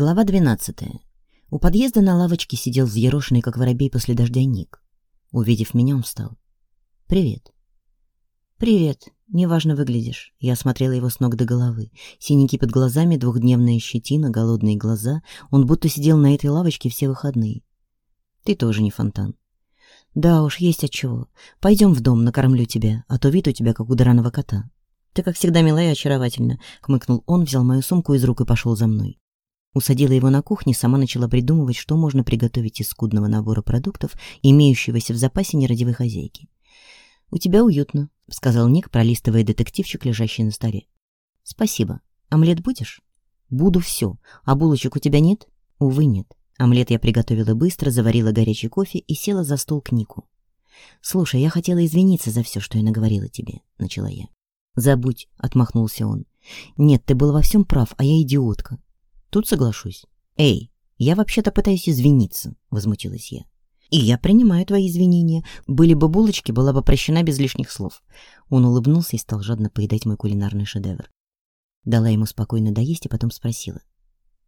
Глава 12. У подъезда на лавочке сидел взъерошенный, как воробей после дождя, Ник. Увидев меня, он встал. «Привет». «Привет. Неважно выглядишь». Я осмотрела его с ног до головы. Синяки под глазами, двухдневная щетина, голодные глаза. Он будто сидел на этой лавочке все выходные. «Ты тоже не фонтан». «Да уж, есть отчего. Пойдем в дом, накормлю тебя, а то вид у тебя, как у драного кота». «Ты, как всегда, милая и очаровательна», — хмыкнул он, взял мою сумку из рук и пошел за мной. Усадила его на кухне, сама начала придумывать, что можно приготовить из скудного набора продуктов, имеющегося в запасе нерадивой хозяйки. «У тебя уютно», — сказал Ник, пролистывая детективчик, лежащий на столе. «Спасибо. Омлет будешь?» «Буду все. А булочек у тебя нет?» «Увы, нет. Омлет я приготовила быстро, заварила горячий кофе и села за стол к Нику. «Слушай, я хотела извиниться за все, что я наговорила тебе», — начала я. «Забудь», — отмахнулся он. «Нет, ты был во всем прав, а я идиотка. Тут соглашусь. Эй, я вообще-то пытаюсь извиниться, возмутилась я. И я принимаю твои извинения. Были бы булочки, была бы прощена без лишних слов. Он улыбнулся и стал жадно поедать мой кулинарный шедевр. Дала ему спокойно доесть и потом спросила.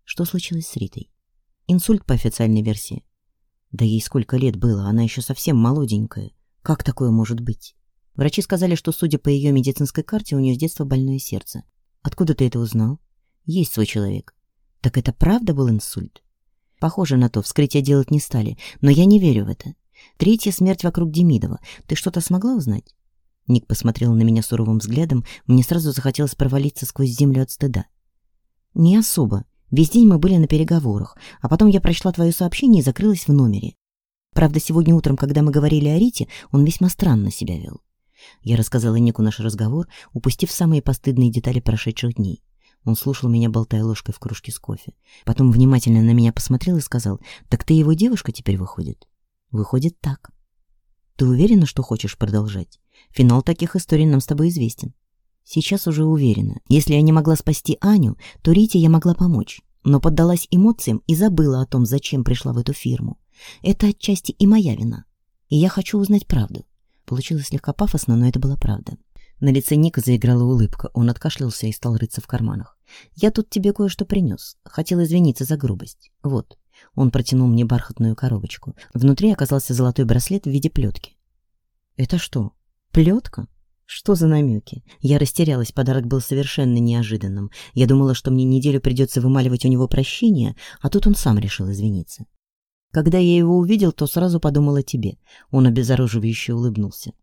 Что случилось с Ритой? Инсульт по официальной версии. Да ей сколько лет было, она еще совсем молоденькая. Как такое может быть? Врачи сказали, что, судя по ее медицинской карте, у нее с детства больное сердце. Откуда ты это узнал? Есть свой человек. Так это правда был инсульт? Похоже на то, вскрытие делать не стали, но я не верю в это. Третья смерть вокруг Демидова. Ты что-то смогла узнать? Ник посмотрел на меня суровым взглядом, мне сразу захотелось провалиться сквозь землю от стыда. Не особо. Весь день мы были на переговорах, а потом я прочла твое сообщение и закрылась в номере. Правда, сегодня утром, когда мы говорили о Рите, он весьма странно себя вел. Я рассказала Нику наш разговор, упустив самые постыдные детали прошедших дней. Он слушал меня, болтая ложкой в кружке с кофе. Потом внимательно на меня посмотрел и сказал, «Так ты его девушка теперь выходит?» «Выходит так». «Ты уверена, что хочешь продолжать? Финал таких историй нам с тобой известен». «Сейчас уже уверена. Если я не могла спасти Аню, то Рите я могла помочь, но поддалась эмоциям и забыла о том, зачем пришла в эту фирму. Это отчасти и моя вина. И я хочу узнать правду». Получилось слегка пафосно, но это была правда. На лице Ника заиграла улыбка. Он откашлялся и стал рыться в карманах. «Я тут тебе кое-что принес. Хотел извиниться за грубость. Вот». Он протянул мне бархатную коробочку. Внутри оказался золотой браслет в виде плетки. «Это что, плетка?» Что за намеки? Я растерялась, подарок был совершенно неожиданным. Я думала, что мне неделю придется вымаливать у него прощение, а тут он сам решил извиниться. Когда я его увидел, то сразу подумал о тебе. Он обезоруживающе улыбнулся.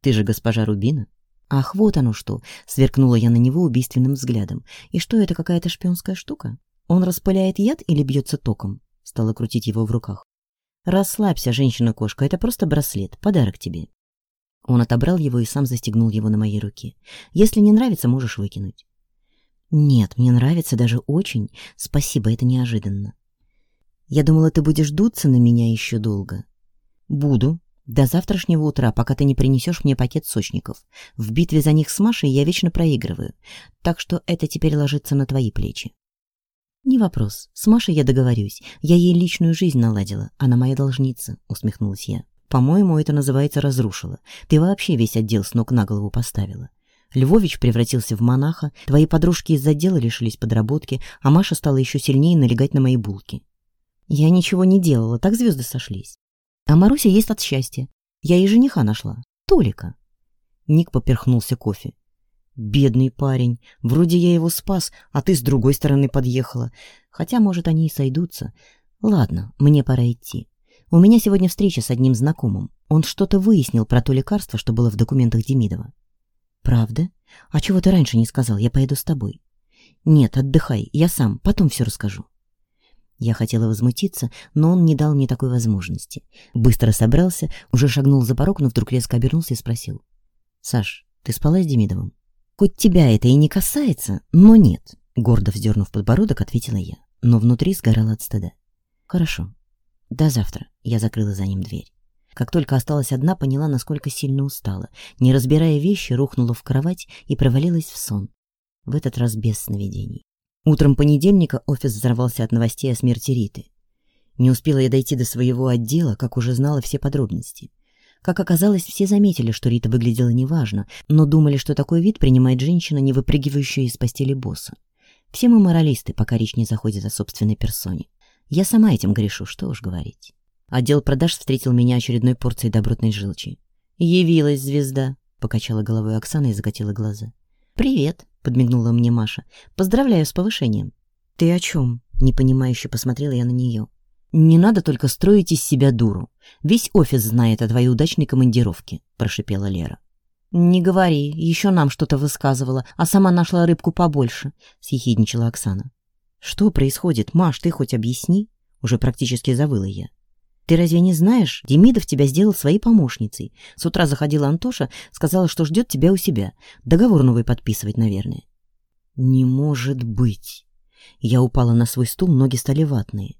Ты же госпожа Рубина? «Ах, вот оно что!» — сверкнула я на него убийственным взглядом. «И что, это какая-то шпионская штука? Он распыляет яд или бьется током?» — стала крутить его в руках. «Расслабься, женщина-кошка, это просто браслет, подарок тебе». Он отобрал его и сам застегнул его на моей руке. «Если не нравится, можешь выкинуть». «Нет, мне нравится даже очень. Спасибо, это неожиданно». «Я думала, ты будешь дуться на меня еще долго». «Буду», до завтрашнего утра, пока ты не принесешь мне пакет сочников. В битве за них с Машей я вечно проигрываю, так что это теперь ложится на твои плечи. Не вопрос. С Машей я договорюсь. Я ей личную жизнь наладила. Она моя должница, усмехнулась я. По-моему, это называется разрушила. Ты вообще весь отдел с ног на голову поставила. Львович превратился в монаха, твои подружки из-за дела лишились подработки, а Маша стала еще сильнее налегать на мои булки. Я ничего не делала, так звезды сошлись. А Маруся есть от счастья. Я ей жениха нашла. Толика. Ник поперхнулся кофе. Бедный парень. Вроде я его спас, а ты с другой стороны подъехала. Хотя, может, они и сойдутся. Ладно, мне пора идти. У меня сегодня встреча с одним знакомым. Он что-то выяснил про то лекарство, что было в документах Демидова. Правда? А чего ты раньше не сказал? Я поеду с тобой. Нет, отдыхай, я сам, потом все расскажу. Я хотела возмутиться, но он не дал мне такой возможности. Быстро собрался, уже шагнул за порог, но вдруг резко обернулся и спросил. «Саш, ты спала с Демидовым?» «Хоть тебя это и не касается, но нет», — гордо вздернув подбородок, ответила я, но внутри сгорала от стыда. «Хорошо. До завтра». Я закрыла за ним дверь. Как только осталась одна, поняла, насколько сильно устала. Не разбирая вещи, рухнула в кровать и провалилась в сон. В этот раз без сновидений. Утром понедельника офис взорвался от новостей о смерти Риты. Не успела я дойти до своего отдела, как уже знала все подробности. Как оказалось, все заметили, что Рита выглядела неважно, но думали, что такой вид принимает женщина, не выпрыгивающая из постели босса. Все мы моралисты, пока речь не заходит о собственной персоне. Я сама этим грешу, что уж говорить. Отдел продаж встретил меня очередной порцией добротной желчи. «Явилась звезда», — покачала головой Оксана и закатила глаза. «Привет», — подмигнула мне Маша. «Поздравляю с повышением». «Ты о чем?» — непонимающе посмотрела я на нее. «Не надо только строить из себя дуру. Весь офис знает о твоей удачной командировке», — прошипела Лера. «Не говори, еще нам что-то высказывала, а сама нашла рыбку побольше», — съехидничала Оксана. «Что происходит? Маш, ты хоть объясни?» Уже практически завыла я. «Ты разве не знаешь? Демидов тебя сделал своей помощницей. С утра заходила Антоша, сказала, что ждет тебя у себя. Договор новый подписывать, наверное». «Не может быть!» Я упала на свой стул, ноги стали ватные.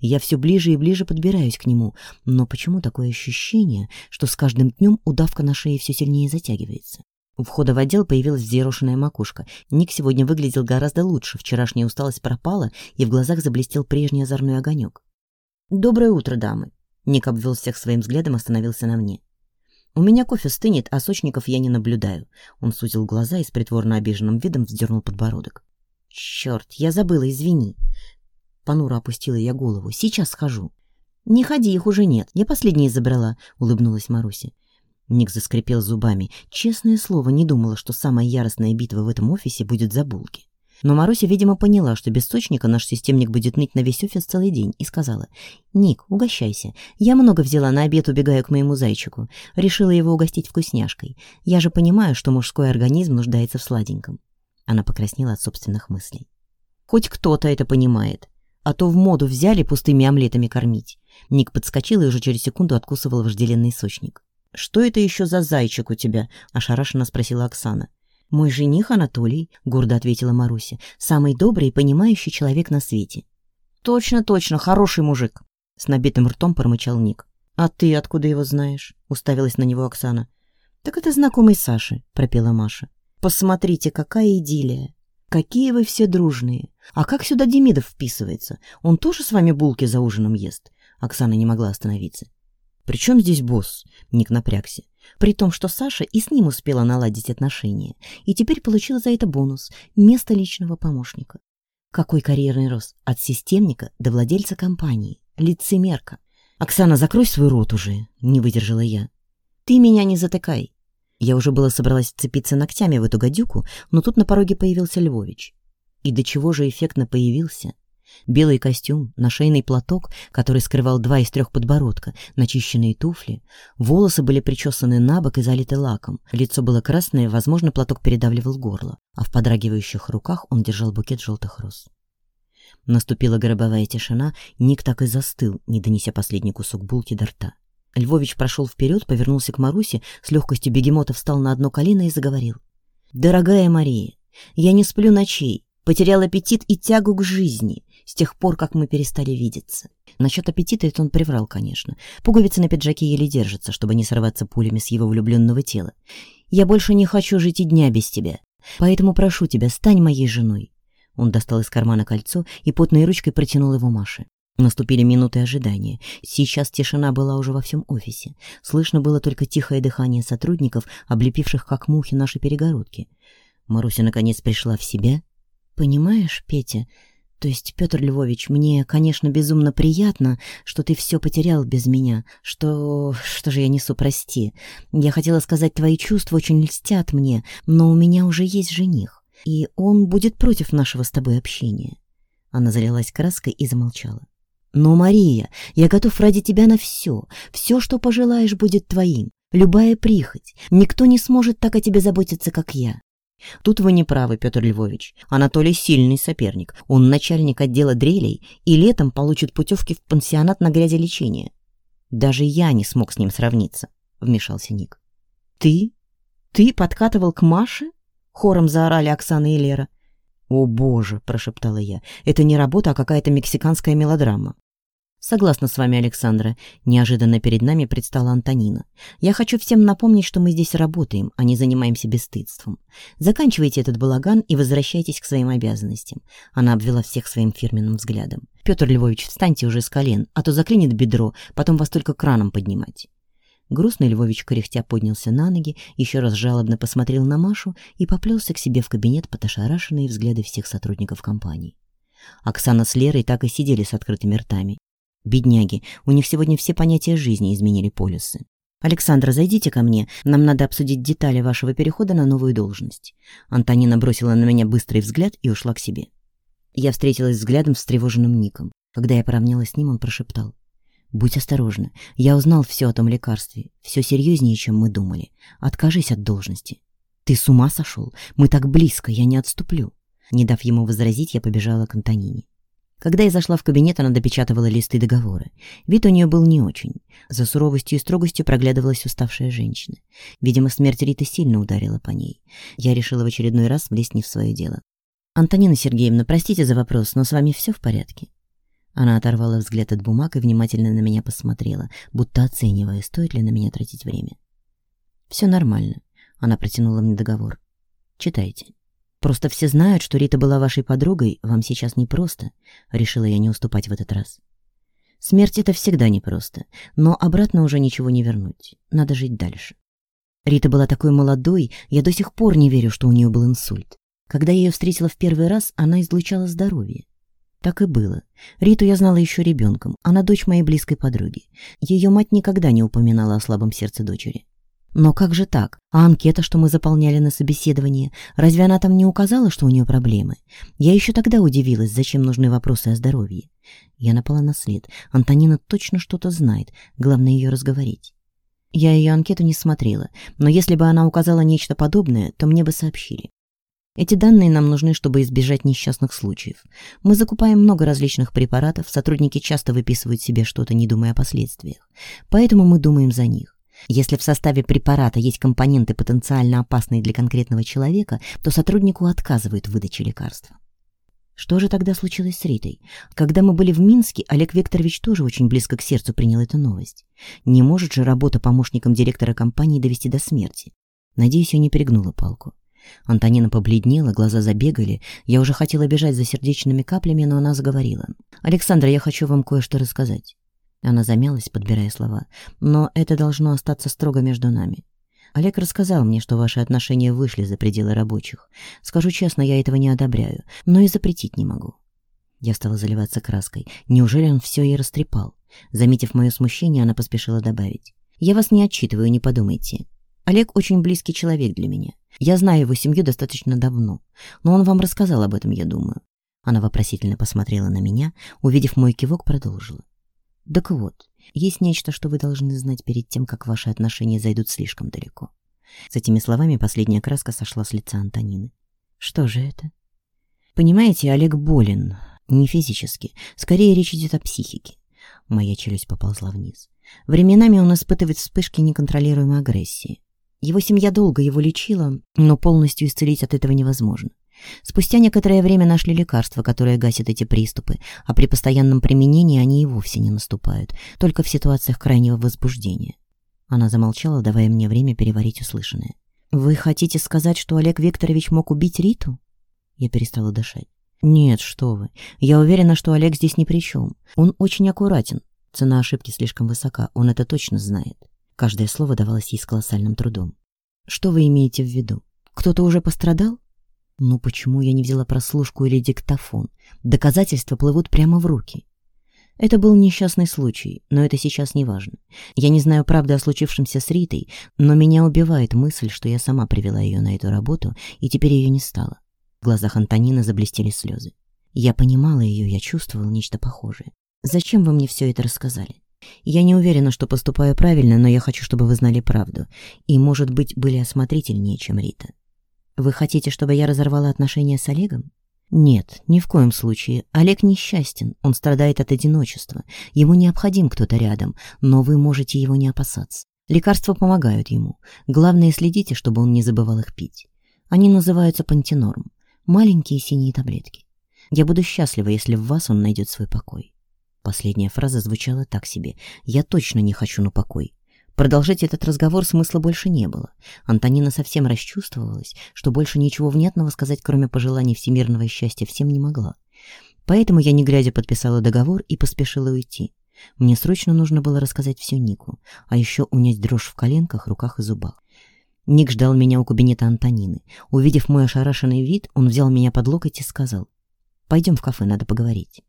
Я все ближе и ближе подбираюсь к нему, но почему такое ощущение, что с каждым днем удавка на шее все сильнее затягивается? У входа в отдел появилась взъерошенная макушка. Ник сегодня выглядел гораздо лучше, вчерашняя усталость пропала, и в глазах заблестел прежний озорной огонек. «Доброе утро, дамы!» Ник обвел всех своим взглядом, остановился на мне. «У меня кофе стынет, а сочников я не наблюдаю». Он сузил глаза и с притворно обиженным видом вздернул подбородок. «Черт, я забыла, извини». Понуро опустила я голову. «Сейчас схожу». «Не ходи, их уже нет. Я последние забрала», — улыбнулась Маруся. Ник заскрипел зубами. Честное слово, не думала, что самая яростная битва в этом офисе будет за булки. Но Маруся, видимо, поняла, что без сочника наш системник будет ныть на весь офис целый день, и сказала, «Ник, угощайся. Я много взяла на обед, убегая к моему зайчику. Решила его угостить вкусняшкой. Я же понимаю, что мужской организм нуждается в сладеньком». Она покраснела от собственных мыслей. «Хоть кто-то это понимает. А то в моду взяли пустыми омлетами кормить». Ник подскочил и уже через секунду откусывал вожделенный сочник. «Что это еще за зайчик у тебя?» – ошарашенно спросила Оксана. «Мой жених Анатолий», — гордо ответила Маруся, «самый добрый и понимающий человек на свете». «Точно, точно, хороший мужик», — с набитым ртом промычал Ник. «А ты откуда его знаешь?» — уставилась на него Оксана. «Так это знакомый Саши», — пропела Маша. «Посмотрите, какая идиллия! Какие вы все дружные! А как сюда Демидов вписывается? Он тоже с вами булки за ужином ест?» Оксана не могла остановиться. «При чем здесь босс?» — Ник напрягся. При том, что Саша и с ним успела наладить отношения, и теперь получила за это бонус – место личного помощника. Какой карьерный рост от системника до владельца компании, лицемерка. «Оксана, закрой свой рот уже», — не выдержала я. «Ты меня не затыкай». Я уже было собралась вцепиться ногтями в эту гадюку, но тут на пороге появился Львович. И до чего же эффектно появился. Белый костюм, нашейный платок, который скрывал два из трех подбородка, начищенные туфли. Волосы были причесаны на бок и залиты лаком. Лицо было красное, возможно, платок передавливал горло, а в подрагивающих руках он держал букет желтых роз. Наступила гробовая тишина, Ник так и застыл, не донеся последний кусок булки до рта. Львович прошел вперед, повернулся к Марусе, с легкостью бегемота встал на одно колено и заговорил. «Дорогая Мария, я не сплю ночей, потерял аппетит и тягу к жизни с тех пор, как мы перестали видеться. Насчет аппетита это он приврал, конечно. Пуговицы на пиджаке еле держатся, чтобы не сорваться пулями с его влюбленного тела. Я больше не хочу жить и дня без тебя. Поэтому прошу тебя, стань моей женой. Он достал из кармана кольцо и потной ручкой протянул его Маше. Наступили минуты ожидания. Сейчас тишина была уже во всем офисе. Слышно было только тихое дыхание сотрудников, облепивших как мухи наши перегородки. Маруся наконец пришла в себя. «Понимаешь, Петя, то есть, Петр Львович, мне, конечно, безумно приятно, что ты все потерял без меня, что... что же я несу, прости. Я хотела сказать, твои чувства очень льстят мне, но у меня уже есть жених, и он будет против нашего с тобой общения». Она залилась краской и замолчала. «Но, Мария, я готов ради тебя на все. Все, что пожелаешь, будет твоим. Любая прихоть. Никто не сможет так о тебе заботиться, как я. Тут вы не правы, Петр Львович. Анатолий сильный соперник. Он начальник отдела дрелей и летом получит путевки в пансионат на грязелечение. Даже я не смог с ним сравниться, вмешался Ник. Ты? Ты подкатывал к Маше? Хором заорали Оксана и Лера. «О, боже!» – прошептала я. «Это не работа, а какая-то мексиканская мелодрама». «Согласна с вами, Александра. Неожиданно перед нами предстала Антонина. Я хочу всем напомнить, что мы здесь работаем, а не занимаемся бесстыдством. Заканчивайте этот балаган и возвращайтесь к своим обязанностям». Она обвела всех своим фирменным взглядом. «Петр Львович, встаньте уже с колен, а то заклинит бедро, потом вас только краном поднимать». Грустный Львович кряхтя поднялся на ноги, еще раз жалобно посмотрел на Машу и поплелся к себе в кабинет под ошарашенные взгляды всех сотрудников компании. Оксана с Лерой так и сидели с открытыми ртами. Бедняги, у них сегодня все понятия жизни изменили полюсы. «Александра, зайдите ко мне. Нам надо обсудить детали вашего перехода на новую должность». Антонина бросила на меня быстрый взгляд и ушла к себе. Я встретилась взглядом с встревоженным Ником. Когда я поравнялась с ним, он прошептал. «Будь осторожна. Я узнал все о том лекарстве. Все серьезнее, чем мы думали. Откажись от должности». «Ты с ума сошел? Мы так близко, я не отступлю». Не дав ему возразить, я побежала к Антонине. Когда я зашла в кабинет, она допечатывала листы договора. Вид у нее был не очень. За суровостью и строгостью проглядывалась уставшая женщина. Видимо, смерть Риты сильно ударила по ней. Я решила в очередной раз влезть не в свое дело. «Антонина Сергеевна, простите за вопрос, но с вами все в порядке?» Она оторвала взгляд от бумаг и внимательно на меня посмотрела, будто оценивая, стоит ли на меня тратить время. «Все нормально», — она протянула мне договор. «Читайте». «Просто все знают, что Рита была вашей подругой, вам сейчас непросто», — решила я не уступать в этот раз. «Смерть — это всегда непросто, но обратно уже ничего не вернуть, надо жить дальше». Рита была такой молодой, я до сих пор не верю, что у нее был инсульт. Когда я ее встретила в первый раз, она излучала здоровье. Так и было. Риту я знала еще ребенком, она дочь моей близкой подруги. Ее мать никогда не упоминала о слабом сердце дочери. Но как же так? А анкета, что мы заполняли на собеседование, разве она там не указала, что у нее проблемы? Я еще тогда удивилась, зачем нужны вопросы о здоровье. Я напала на след. Антонина точно что-то знает, главное ее разговорить. Я ее анкету не смотрела, но если бы она указала нечто подобное, то мне бы сообщили. Эти данные нам нужны, чтобы избежать несчастных случаев. Мы закупаем много различных препаратов, сотрудники часто выписывают себе что-то, не думая о последствиях. Поэтому мы думаем за них. Если в составе препарата есть компоненты, потенциально опасные для конкретного человека, то сотруднику отказывают в выдаче лекарства. Что же тогда случилось с Ритой? Когда мы были в Минске, Олег Викторович тоже очень близко к сердцу принял эту новость. Не может же работа помощником директора компании довести до смерти. Надеюсь, я не перегнула палку. Антонина побледнела, глаза забегали. Я уже хотела бежать за сердечными каплями, но она заговорила. «Александра, я хочу вам кое-что рассказать». Она замялась, подбирая слова. «Но это должно остаться строго между нами. Олег рассказал мне, что ваши отношения вышли за пределы рабочих. Скажу честно, я этого не одобряю, но и запретить не могу». Я стала заливаться краской. Неужели он все ей растрепал? Заметив мое смущение, она поспешила добавить. «Я вас не отчитываю, не подумайте. Олег очень близкий человек для меня. Я знаю его семью достаточно давно, но он вам рассказал об этом, я думаю. Она вопросительно посмотрела на меня, увидев мой кивок, продолжила. Так вот, есть нечто, что вы должны знать перед тем, как ваши отношения зайдут слишком далеко. С этими словами последняя краска сошла с лица Антонины. Что же это? Понимаете, Олег болен. Не физически. Скорее речь идет о психике. Моя челюсть поползла вниз. Временами он испытывает вспышки неконтролируемой агрессии. Его семья долго его лечила, но полностью исцелить от этого невозможно. Спустя некоторое время нашли лекарства, которые гасят эти приступы, а при постоянном применении они и вовсе не наступают, только в ситуациях крайнего возбуждения. Она замолчала, давая мне время переварить услышанное. «Вы хотите сказать, что Олег Викторович мог убить Риту?» Я перестала дышать. «Нет, что вы. Я уверена, что Олег здесь ни при чем. Он очень аккуратен. Цена ошибки слишком высока, он это точно знает. Каждое слово давалось ей с колоссальным трудом. «Что вы имеете в виду? Кто-то уже пострадал?» «Ну почему я не взяла прослушку или диктофон? Доказательства плывут прямо в руки». Это был несчастный случай, но это сейчас не важно. Я не знаю правды о случившемся с Ритой, но меня убивает мысль, что я сама привела ее на эту работу, и теперь ее не стало. В глазах Антонины заблестели слезы. Я понимала ее, я чувствовала нечто похожее. «Зачем вы мне все это рассказали?» Я не уверена, что поступаю правильно, но я хочу, чтобы вы знали правду. И, может быть, были осмотрительнее, чем Рита. Вы хотите, чтобы я разорвала отношения с Олегом? Нет, ни в коем случае. Олег несчастен, он страдает от одиночества. Ему необходим кто-то рядом, но вы можете его не опасаться. Лекарства помогают ему. Главное, следите, чтобы он не забывал их пить. Они называются пантенорм. Маленькие синие таблетки. Я буду счастлива, если в вас он найдет свой покой. Последняя фраза звучала так себе. «Я точно не хочу на покой». Продолжать этот разговор смысла больше не было. Антонина совсем расчувствовалась, что больше ничего внятного сказать, кроме пожеланий всемирного счастья, всем не могла. Поэтому я, не глядя, подписала договор и поспешила уйти. Мне срочно нужно было рассказать все Нику, а еще унять дрожь в коленках, руках и зубах. Ник ждал меня у кабинета Антонины. Увидев мой ошарашенный вид, он взял меня под локоть и сказал, «Пойдем в кафе, надо поговорить».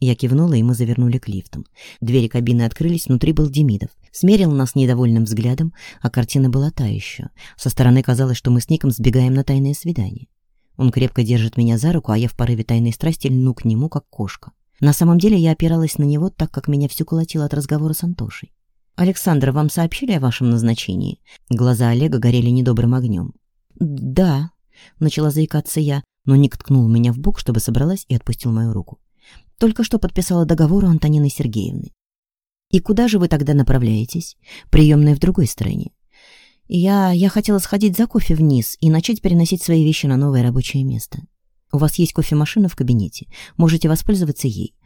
Я кивнула, и мы завернули к лифтам. Двери кабины открылись, внутри был Демидов. Смерил нас недовольным взглядом, а картина была та еще. Со стороны казалось, что мы с Ником сбегаем на тайное свидание. Он крепко держит меня за руку, а я в порыве тайной страсти льну к нему, как кошка. На самом деле я опиралась на него, так как меня всю колотило от разговора с Антошей. «Александр, вам сообщили о вашем назначении?» Глаза Олега горели недобрым огнем. «Да», — начала заикаться я, но Ник ткнул меня в бок, чтобы собралась и отпустил мою руку. Только что подписала договор у Антонины Сергеевны. «И куда же вы тогда направляетесь? Приемная в другой стороне. Я... я хотела сходить за кофе вниз и начать переносить свои вещи на новое рабочее место. У вас есть кофемашина в кабинете, можете воспользоваться ей.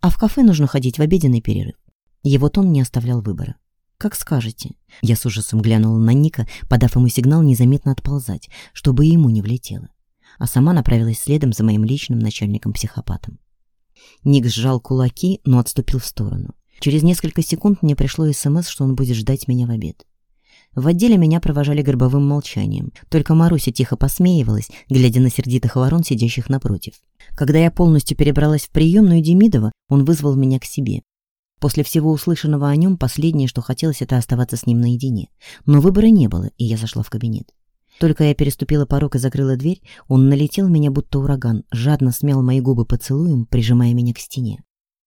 А в кафе нужно ходить в обеденный перерыв». Его тон не оставлял выбора. «Как скажете». Я с ужасом глянула на Ника, подав ему сигнал незаметно отползать, чтобы ему не влетело. А сама направилась следом за моим личным начальником-психопатом. Ник сжал кулаки, но отступил в сторону. Через несколько секунд мне пришло СМС, что он будет ждать меня в обед. В отделе меня провожали гробовым молчанием. Только Маруся тихо посмеивалась, глядя на сердитых ворон, сидящих напротив. Когда я полностью перебралась в приемную Демидова, он вызвал меня к себе. После всего услышанного о нем, последнее, что хотелось, это оставаться с ним наедине. Но выбора не было, и я зашла в кабинет. Только я переступила порог и закрыла дверь, он налетел меня будто ураган, жадно смял мои губы поцелуем, прижимая меня к стене.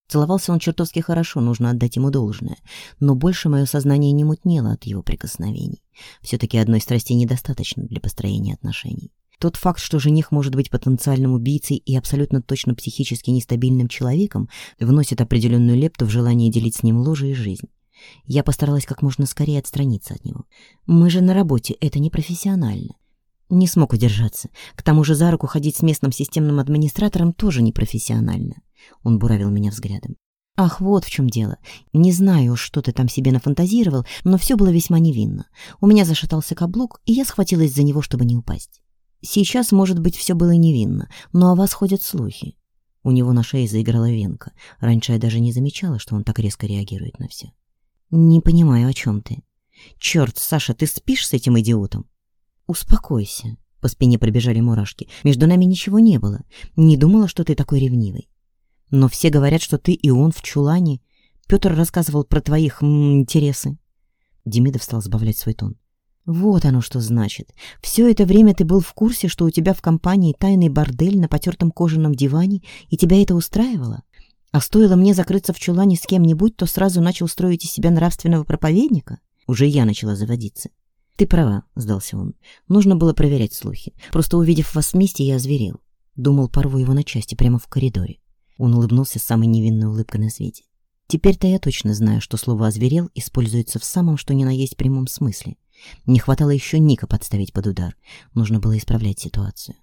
Целовался он чертовски хорошо, нужно отдать ему должное, но больше мое сознание не мутнело от его прикосновений. Все-таки одной страсти недостаточно для построения отношений. Тот факт, что жених может быть потенциальным убийцей и абсолютно точно психически нестабильным человеком, вносит определенную лепту в желание делить с ним ложе и жизнь. Я постаралась как можно скорее отстраниться от него. Мы же на работе, это не профессионально. Не смог удержаться. К тому же за руку ходить с местным системным администратором тоже не профессионально. Он буравил меня взглядом. Ах, вот в чем дело. Не знаю, что ты там себе нафантазировал, но все было весьма невинно. У меня зашатался каблук, и я схватилась за него, чтобы не упасть. Сейчас, может быть, все было невинно, но о вас ходят слухи. У него на шее заиграла венка. Раньше я даже не замечала, что он так резко реагирует на все. «Не понимаю, о чем ты?» «Черт, Саша, ты спишь с этим идиотом?» «Успокойся». По спине пробежали мурашки. «Между нами ничего не было. Не думала, что ты такой ревнивый. Но все говорят, что ты и он в чулане. Петр рассказывал про твоих м, интересы». Демидов стал сбавлять свой тон. «Вот оно что значит. Все это время ты был в курсе, что у тебя в компании тайный бордель на потертом кожаном диване, и тебя это устраивало? А стоило мне закрыться в чулане с кем-нибудь, то сразу начал строить из себя нравственного проповедника. Уже я начала заводиться. «Ты права», — сдался он. «Нужно было проверять слухи. Просто увидев вас вместе, я озверел. Думал, порву его на части прямо в коридоре». Он улыбнулся самой невинной улыбкой на свете. «Теперь-то я точно знаю, что слово «озверел» используется в самом что ни на есть прямом смысле. Не хватало еще Ника подставить под удар. Нужно было исправлять ситуацию.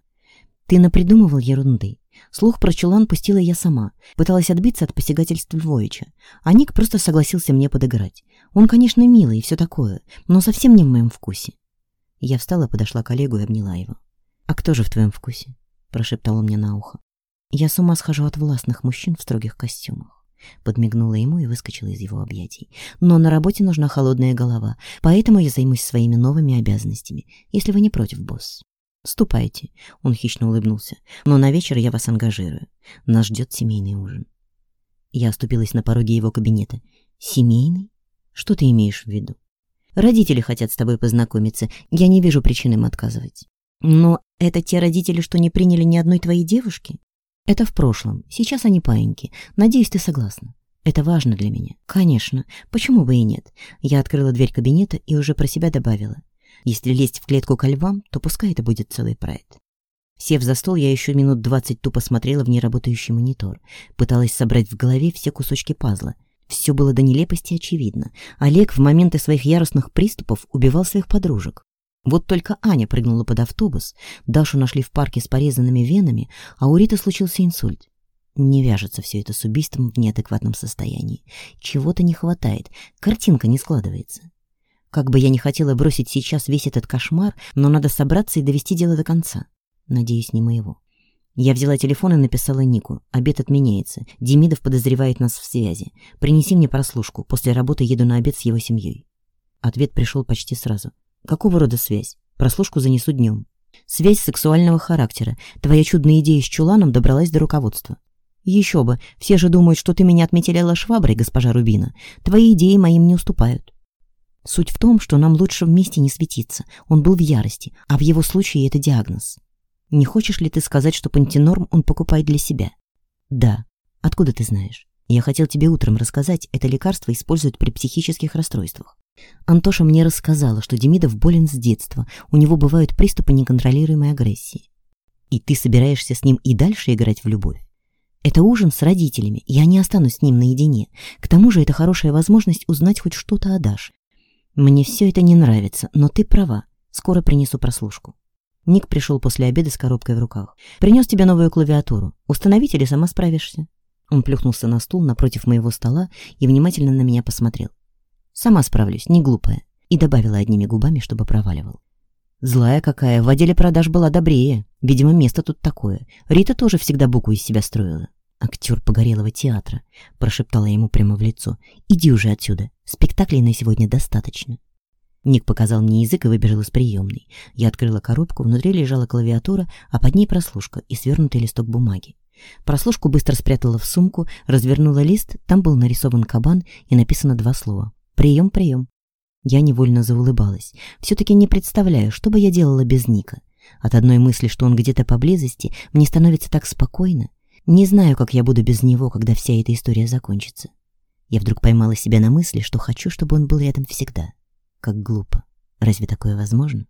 Ты напридумывал ерунды. Слух про чулан пустила я сама, пыталась отбиться от посягательств Львовича, а Ник просто согласился мне подыграть. Он, конечно, милый и все такое, но совсем не в моем вкусе. Я встала, подошла к Олегу и обняла его. «А кто же в твоем вкусе?» – прошептал он мне на ухо. «Я с ума схожу от властных мужчин в строгих костюмах». Подмигнула ему и выскочила из его объятий. «Но на работе нужна холодная голова, поэтому я займусь своими новыми обязанностями, если вы не против, босс». «Ступайте», — он хищно улыбнулся. «Но на вечер я вас ангажирую. Нас ждет семейный ужин». Я оступилась на пороге его кабинета. «Семейный? Что ты имеешь в виду?» «Родители хотят с тобой познакомиться. Я не вижу причин им отказывать». «Но это те родители, что не приняли ни одной твоей девушки?» «Это в прошлом. Сейчас они паиньки. Надеюсь, ты согласна». Это важно для меня. Конечно. Почему бы и нет? Я открыла дверь кабинета и уже про себя добавила. Если лезть в клетку ко львам, то пускай это будет целый прайд. Сев за стол, я еще минут двадцать тупо смотрела в неработающий монитор. Пыталась собрать в голове все кусочки пазла. Все было до нелепости очевидно. Олег в моменты своих яростных приступов убивал своих подружек. Вот только Аня прыгнула под автобус, Дашу нашли в парке с порезанными венами, а у Риты случился инсульт. Не вяжется все это с убийством в неадекватном состоянии. Чего-то не хватает, картинка не складывается. Как бы я не хотела бросить сейчас весь этот кошмар, но надо собраться и довести дело до конца. Надеюсь, не моего. Я взяла телефон и написала Нику. Обед отменяется. Демидов подозревает нас в связи. Принеси мне прослушку. После работы еду на обед с его семьей. Ответ пришел почти сразу. Какого рода связь? Прослушку занесу днем. Связь сексуального характера. Твоя чудная идея с чуланом добралась до руководства. Еще бы, все же думают, что ты меня отметеляла шваброй, госпожа Рубина. Твои идеи моим не уступают. Суть в том, что нам лучше вместе не светиться. Он был в ярости, а в его случае это диагноз. Не хочешь ли ты сказать, что пантенорм он покупает для себя? Да. Откуда ты знаешь? Я хотел тебе утром рассказать, это лекарство используют при психических расстройствах. Антоша мне рассказала, что Демидов болен с детства, у него бывают приступы неконтролируемой агрессии. И ты собираешься с ним и дальше играть в любовь? Это ужин с родителями, я не останусь с ним наедине. К тому же это хорошая возможность узнать хоть что-то о Даше. Мне все это не нравится, но ты права. Скоро принесу прослушку. Ник пришел после обеда с коробкой в руках. Принес тебе новую клавиатуру. Установить или сама справишься? Он плюхнулся на стул напротив моего стола и внимательно на меня посмотрел. Сама справлюсь, не глупая. И добавила одними губами, чтобы проваливал. Злая какая, в отделе продаж была добрее. Видимо, место тут такое. Рита тоже всегда букву из себя строила. «Актер погорелого театра», — прошептала ему прямо в лицо. «Иди уже отсюда. Спектаклей на сегодня достаточно». Ник показал мне язык и выбежал из приемной. Я открыла коробку, внутри лежала клавиатура, а под ней прослушка и свернутый листок бумаги. Прослушку быстро спрятала в сумку, развернула лист, там был нарисован кабан и написано два слова. «Прием, прием». Я невольно заулыбалась. Все-таки не представляю, что бы я делала без Ника. От одной мысли, что он где-то поблизости, мне становится так спокойно. Не знаю, как я буду без него, когда вся эта история закончится. Я вдруг поймала себя на мысли, что хочу, чтобы он был рядом всегда. Как глупо. Разве такое возможно?